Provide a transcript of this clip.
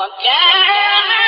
وكان